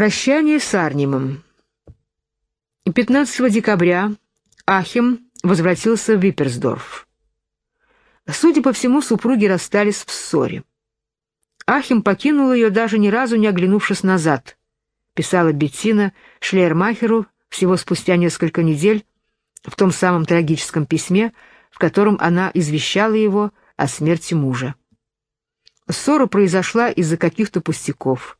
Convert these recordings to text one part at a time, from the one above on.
Прощание с Арнимом. 15 декабря Ахим возвратился в Випперсдорф. Судя по всему, супруги расстались в ссоре. Ахим покинул ее, даже ни разу не оглянувшись назад, писала Беттина Шлейермахеру всего спустя несколько недель в том самом трагическом письме, в котором она извещала его о смерти мужа. Ссора произошла из-за каких-то пустяков.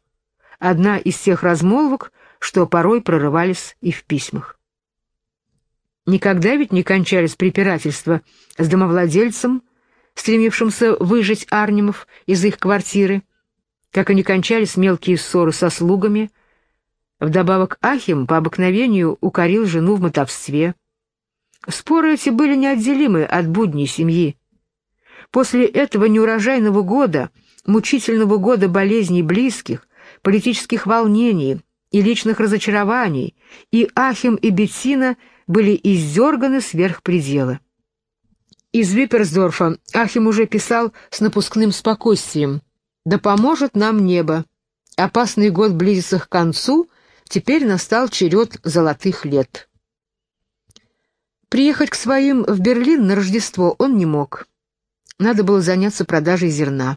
Одна из тех размолвок, что порой прорывались и в письмах. Никогда ведь не кончались препирательства с домовладельцем, стремившимся выжить Арнимов из их квартиры, как и не кончались мелкие ссоры со слугами. Вдобавок Ахим по обыкновению укорил жену в мотовстве. Споры эти были неотделимы от будней семьи. После этого неурожайного года, мучительного года болезней близких, политических волнений и личных разочарований, и Ахим и Беттина были издерганы сверх предела. Из Випперсдорфа Ахим уже писал с напускным спокойствием «Да поможет нам небо! Опасный год близится к концу, теперь настал черед золотых лет». Приехать к своим в Берлин на Рождество он не мог. Надо было заняться продажей зерна.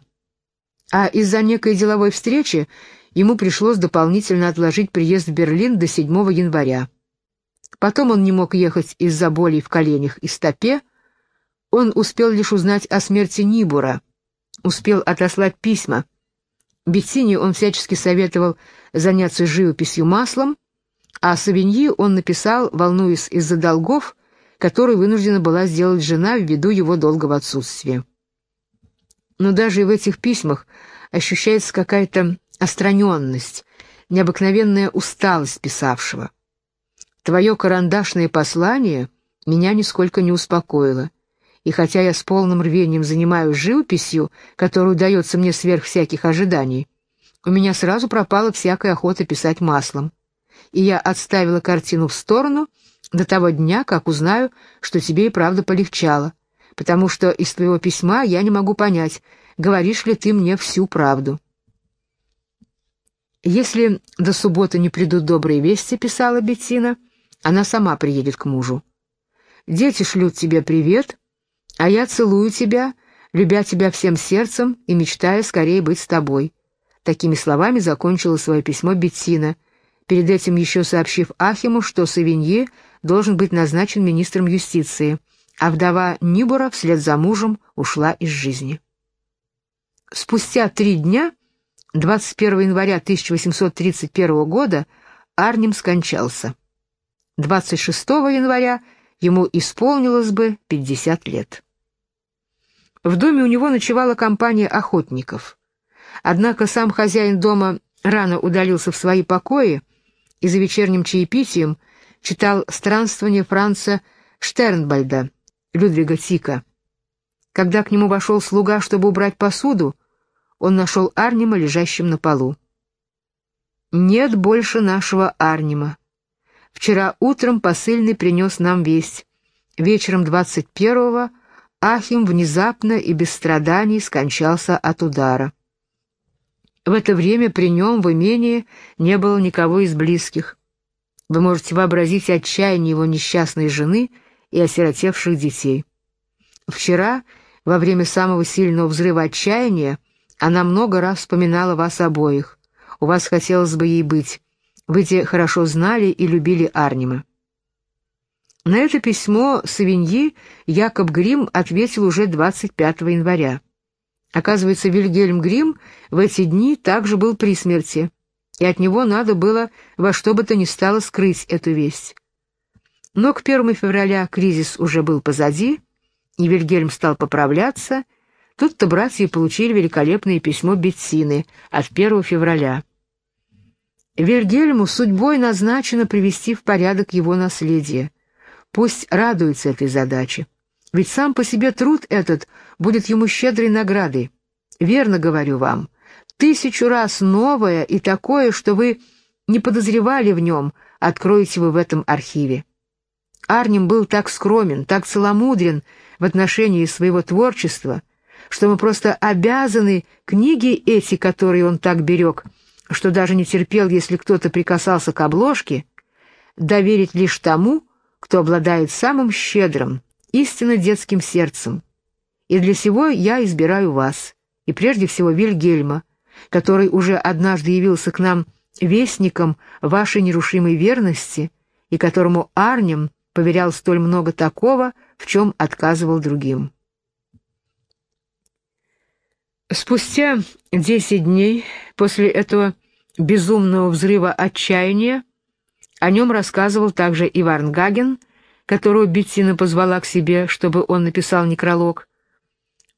А из-за некой деловой встречи ему пришлось дополнительно отложить приезд в Берлин до 7 января. Потом он не мог ехать из-за болей в коленях и стопе, он успел лишь узнать о смерти Нибура, успел отослать письма. Беттине он всячески советовал заняться живописью маслом, а Савиньи он написал, волнуясь из-за долгов, которые вынуждена была сделать жена ввиду его долгого отсутствия. Но даже и в этих письмах ощущается какая-то остраненность, необыкновенная усталость писавшего. Твое карандашное послание меня нисколько не успокоило, и хотя я с полным рвением занимаюсь живописью, которая дается мне сверх всяких ожиданий, у меня сразу пропала всякая охота писать маслом, и я отставила картину в сторону до того дня, как узнаю, что тебе и правда полегчало, потому что из твоего письма я не могу понять, говоришь ли ты мне всю правду. «Если до субботы не придут добрые вести», — писала Беттина, — «она сама приедет к мужу. Дети шлют тебе привет, а я целую тебя, любя тебя всем сердцем и мечтая скорее быть с тобой». Такими словами закончила свое письмо Беттина, перед этим еще сообщив Ахиму, что Савинье должен быть назначен министром юстиции, а вдова Нибора вслед за мужем ушла из жизни. Спустя три дня 21 января 1831 года Арнем скончался. 26 января ему исполнилось бы 50 лет. В доме у него ночевала компания охотников. Однако сам хозяин дома рано удалился в свои покои и за вечерним чаепитием читал «Странствование Франца Штернбальда» Людвига Тика. Когда к нему вошел слуга, чтобы убрать посуду, он нашел Арнима лежащим на полу. «Нет больше нашего Арнима. Вчера утром посыльный принес нам весть. Вечером двадцать первого Ахим внезапно и без страданий скончался от удара. В это время при нем в имении не было никого из близких. Вы можете вообразить отчаяние его несчастной жены и осиротевших детей. Вчера, во время самого сильного взрыва отчаяния, она много раз вспоминала вас обоих. У вас хотелось бы ей быть. Вы те хорошо знали и любили Арнима. На это письмо Савиньи Якоб Грим ответил уже 25 января. Оказывается, Вильгельм Грим в эти дни также был при смерти, и от него надо было во что бы то ни стало скрыть эту весть. Но к 1 февраля кризис уже был позади, и Вильгельм стал поправляться, Тут-то братья получили великолепное письмо Беттины от 1 февраля. Вильгельму судьбой назначено привести в порядок его наследие. Пусть радуется этой задаче. Ведь сам по себе труд этот будет ему щедрой наградой. Верно говорю вам, тысячу раз новое и такое, что вы не подозревали в нем, откроете вы в этом архиве. Арнем был так скромен, так целомудрен в отношении своего творчества — что мы просто обязаны книги эти, которые он так берег, что даже не терпел, если кто-то прикасался к обложке, доверить лишь тому, кто обладает самым щедрым, истинно детским сердцем. И для сего я избираю вас, и прежде всего Вильгельма, который уже однажды явился к нам вестником вашей нерушимой верности и которому Арнем поверял столь много такого, в чем отказывал другим. Спустя десять дней после этого безумного взрыва отчаяния о нем рассказывал также Иван Гаген, которого Беттина позвала к себе, чтобы он написал некролог.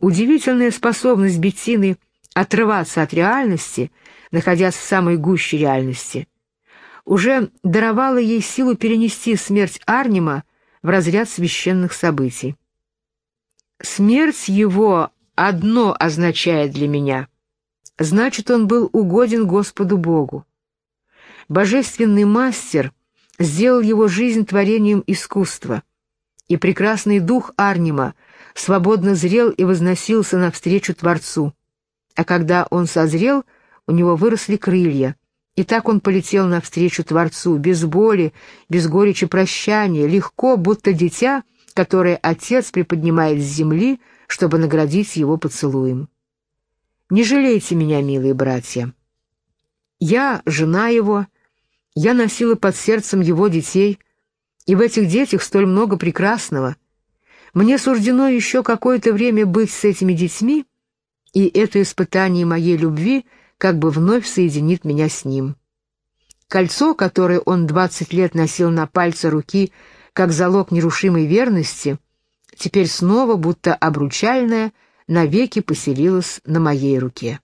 Удивительная способность Беттины отрываться от реальности, находясь в самой гуще реальности, уже даровала ей силу перенести смерть Арнима в разряд священных событий. Смерть его одно означает для меня. Значит, он был угоден Господу Богу. Божественный мастер сделал его жизнь творением искусства, и прекрасный дух Арнима свободно зрел и возносился навстречу Творцу. А когда он созрел, у него выросли крылья, и так он полетел навстречу Творцу, без боли, без горечи прощания, легко, будто дитя, которое отец приподнимает с земли, чтобы наградить его поцелуем. Не жалейте меня, милые братья. Я жена его, я носила под сердцем его детей, и в этих детях столь много прекрасного. Мне суждено еще какое-то время быть с этими детьми, и это испытание моей любви как бы вновь соединит меня с ним. Кольцо, которое он двадцать лет носил на пальце руки, как залог нерушимой верности, теперь снова, будто обручальное, навеки поселилось на моей руке.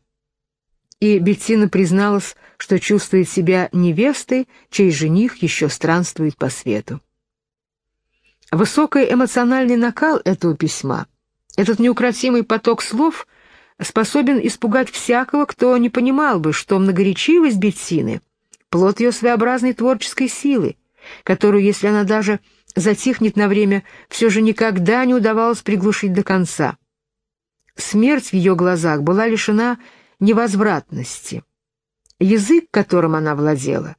И Беттина призналась, что чувствует себя невестой, чей жених еще странствует по свету. Высокий эмоциональный накал этого письма, этот неукротимый поток слов способен испугать всякого, кто не понимал бы, что многоречивость Беттины — плод ее своеобразной творческой силы, которую, если она даже затихнет на время, все же никогда не удавалось приглушить до конца. Смерть в ее глазах была лишена невозвратности. Язык, которым она владела,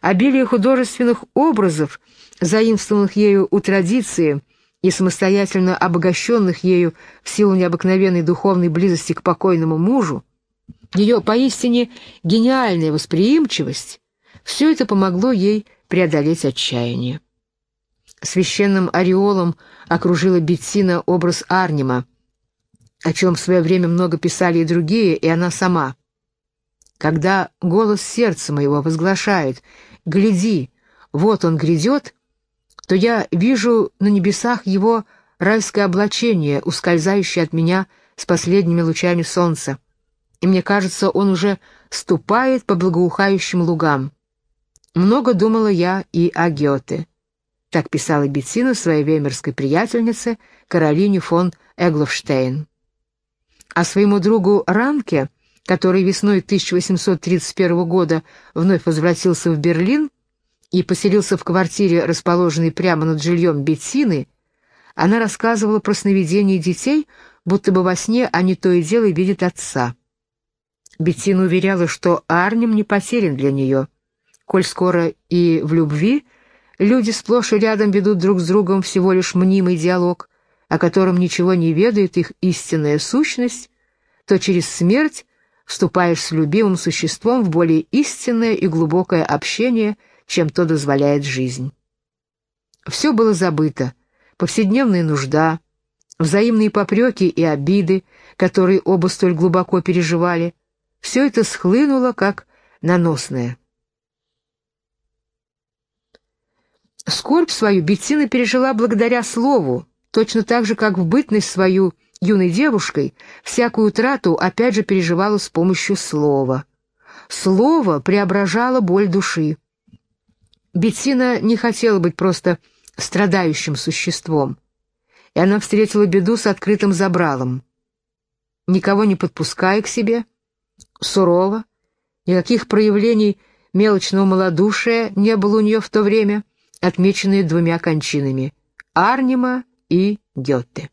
обилие художественных образов, заимствованных ею у традиции и самостоятельно обогащенных ею в силу необыкновенной духовной близости к покойному мужу, ее поистине гениальная восприимчивость, все это помогло ей преодолеть отчаяние. Священным ореолом окружила Беттина образ Арнима, о чем в свое время много писали и другие, и она сама. Когда голос сердца моего возглашает «Гляди, вот он грядет», то я вижу на небесах его райское облачение, ускользающее от меня с последними лучами солнца, и мне кажется, он уже ступает по благоухающим лугам. Много думала я и о Гёте. Так писала Беттина своей веймерской приятельнице Каролине фон Эгловштейн. А своему другу Ранке, который весной 1831 года вновь возвратился в Берлин и поселился в квартире, расположенной прямо над жильем Беттины, она рассказывала про сновидения детей, будто бы во сне они то и дело видят отца. Беттина уверяла, что Арнем не потерян для нее, коль скоро и в любви — Люди сплошь и рядом ведут друг с другом всего лишь мнимый диалог, о котором ничего не ведает их истинная сущность, то через смерть вступаешь с любимым существом в более истинное и глубокое общение, чем то дозволяет жизнь. Все было забыто, повседневная нужда, взаимные попреки и обиды, которые оба столь глубоко переживали, все это схлынуло как наносное. Скорбь свою Беттина пережила благодаря слову, точно так же, как в бытность свою юной девушкой всякую утрату опять же переживала с помощью слова. Слово преображало боль души. Беттина не хотела быть просто страдающим существом, и она встретила беду с открытым забралом. Никого не подпуская к себе, сурово, никаких проявлений мелочного малодушия не было у нее в то время — отмеченные двумя кончинами — Арнима и Гёте.